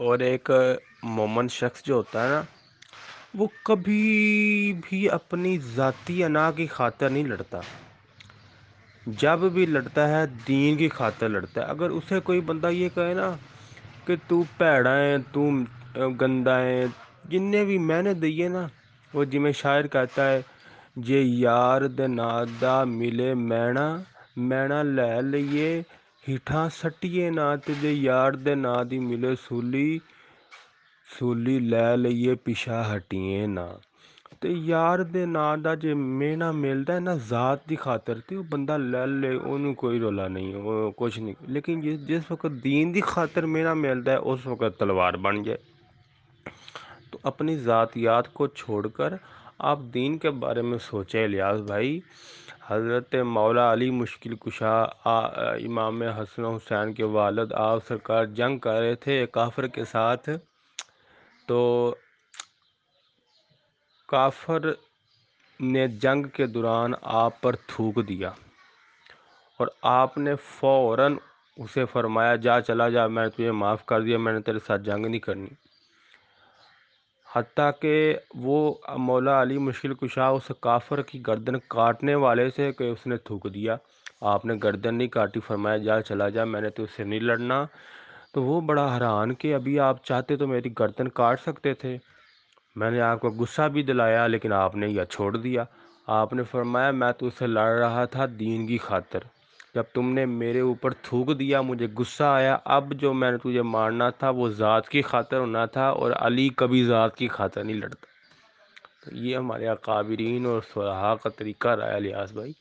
اور ایک مومن شخص جو ہوتا ہے نا، وہ کبھی بھی اپنی ذاتی انا کی خاطر نہیں لڑتا۔ جب بھی لڑتا ہے، دین کی خاطر لڑتا ہے۔ اگر اسے کوئی بندہ یہ کہے نا کہ تو پیڑا ہے، تو گندا ہے جن بھی میں نے دیے نا، وہ جی میں شاعر کہتا ہے، جے یار دنادا ملے مینا مینا لے لئیے ہیٹھاں سٹیے نا تے جے یار دے نا دی ملے سولی سولی لے لئیے پیچھا ہٹیے نا تے یار دے نا دا جے مینا ملدا ہے نا ذات دی خاطر تے وہ بندہ لے لے انہوں کوئی رولا نہیں وہ کچھ نہیں لیکن جس جس وقت دین دی خاطر مینا ملدا ہے اس وقت تلوار بن جائے تو اپنی ذاتیات کو چھوڑ کر آپ دین کے بارے میں سوچیں، الیاس بھائی۔ حضرت مولا علی مشکل کشا امام حسن حسین کے والد، آپ سرکار جنگ کر رہے تھے کافر کے ساتھ۔ تو کافر نے جنگ کے دوران آپ پر تھوک دیا اور آپ نے فوراً اسے فرمایا، جا، چلا جا، میں نے تجھے معاف کر دیا، میں نے تیرے ساتھ جنگ نہیں کرنی۔ حتیٰ کہ وہ مولا علی مشکل کشا اس کافر کی گردن کاٹنے والے سے کہ اس نے تھوک دیا۔ آپ نے گردن نہیں کاٹی، فرمایا جا، چلا جا، میں نے تو اس سے نہیں لڑنا۔ تو وہ بڑا حیران کہ ابھی آپ چاہتے تو میری گردن کاٹ سکتے تھے۔ میں نے آپ کو غصہ بھی دلایا، لیکن آپ نے یہ چھوڑ دیا۔ آپ نے فرمایا، میں تو اسے لڑ رہا تھا دین کی خاطر۔ جب تم نے میرے اوپر تھوک دیا، مجھے غصہ آیا۔ اب جو میں نے تجھے مارنا تھا، وہ ذات کی خاطر ہونا تھا اور علی کبھی ذات کی خاطر نہیں لڑتا۔ تو یہ ہمارے اکابرین اور صلاح کا طریقہ رہا ہے الیاس بھائی۔